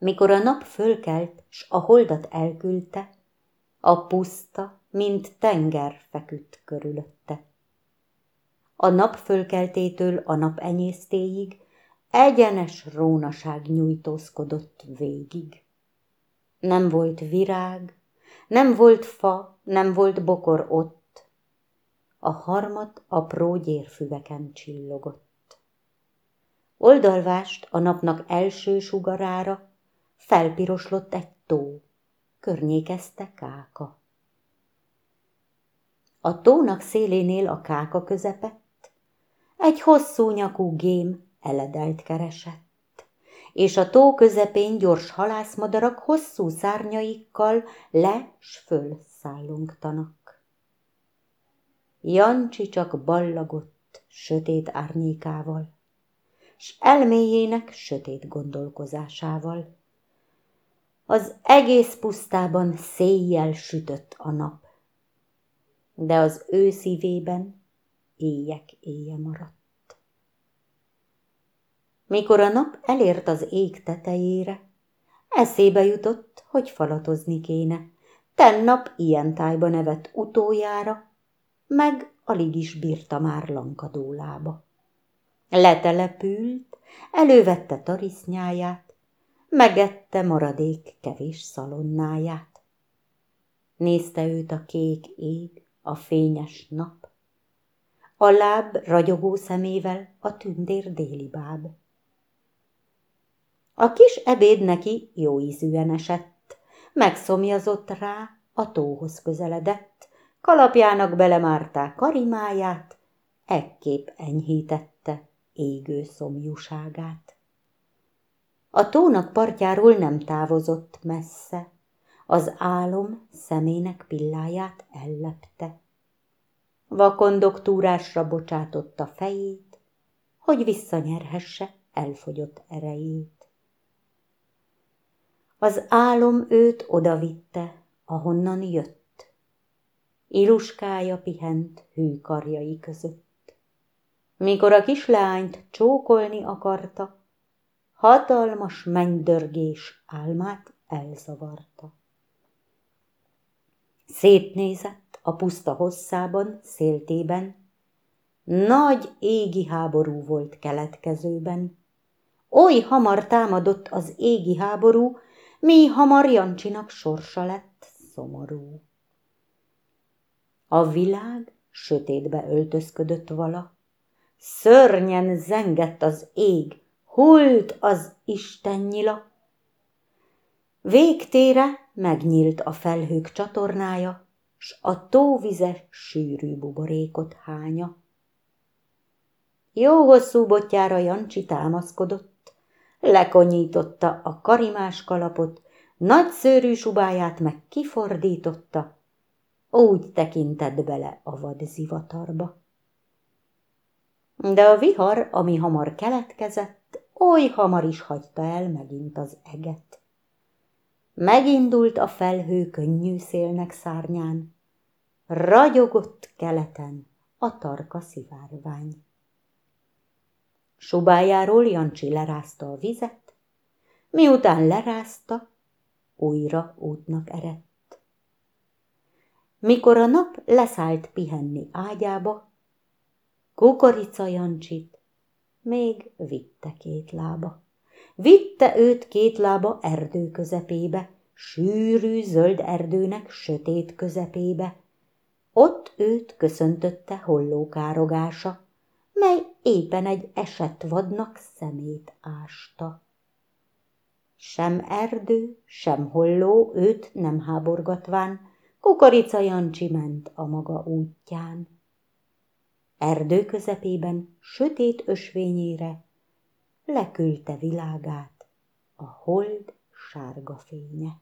Mikor a nap fölkelt, s a holdat elküldte, a puszta, mint tenger feküdt körülötte. A nap fölkeltétől a nap enyésztéig egyenes rónaság nyújtózkodott végig. Nem volt virág, nem volt fa, nem volt bokor ott, a harmat apró gyérfüveken csillogott. Oldalvást a napnak első sugarára felpiroslott egy tó, környékezte káka. A tónak szélénél a káka közepett, egy hosszú nyakú gém eledelt keresett, és a tó közepén gyors halászmadarak hosszú szárnyaikkal le s föl szállongtanak. Jancsi csak ballagott sötét árnyékával, s elméjének sötét gondolkozásával. Az egész pusztában széjjel sütött a nap, de az ő szívében éjek éje maradt. Mikor a nap elért az ég tetejére, eszébe jutott, hogy falatozni kéne. Tennap ilyen tájba nevett utoljára, meg alig is bírta már lankadólába. Letelepült, elővette tarisznyáját, megette maradék kevés szalonnáját. Nézte őt a kék ég, a fényes nap, a láb ragyogó szemével a tündér déli báb. A kis ebéd neki jó ízűen esett, megszomjazott rá, a tóhoz közeledett, kalapjának belemárták karimáját, ekképp enyhítette égő szomjúságát. A tónak partjáról nem távozott messze, az álom szemének pilláját ellepte. Vakondok túrásra bocsátotta fejét, hogy visszanyerhesse elfogyott erejét. Az álom őt odavitte, ahonnan jött. Iluskája pihent hű karjai között. Mikor a kislányt csókolni akarta, hatalmas mennydörgés álmát elzavarta. Szétnézett a puszta hosszában, széltében, nagy égi háború volt keletkezőben. Oly hamar támadott az égi háború, mi hamar Jancsinak sorsa lett szomorú. A világ sötétbe öltözködött vala, szörnyen zengett az ég, hult az Isten nyila. Végtére megnyílt a felhők csatornája, s a tóvize sűrű buborékot hánya. Jó hosszú botjára Jancsi támaszkodott, lekonyította a karimás kalapot, nagy szőrű subáját meg kifordította, úgy tekintett bele a vad zivatarba. De a vihar, ami hamar keletkezett, oly hamar is hagyta el megint az eget. Megindult a felhő könnyű szélnek szárnyán, ragyogott keleten a tarka szivárvány. Subájáról Jancsi lerázta a vizet, miután lerázta, újra útnak erett. Mikor a nap leszállt pihenni ágyába, Kukorica Jancsit még vitte két lába. Vitte őt két lába erdő közepébe, sűrű zöld erdőnek sötét közepébe. Ott őt köszöntötte hollókárogása, mely éppen egy esett vadnak szemét ásta. Sem erdő, sem holló őt nem háborgatván, Kukorica Jancsi ment a maga útján. Erdő közepében, sötét ösvényére leküldte világát a hold sárga fénye.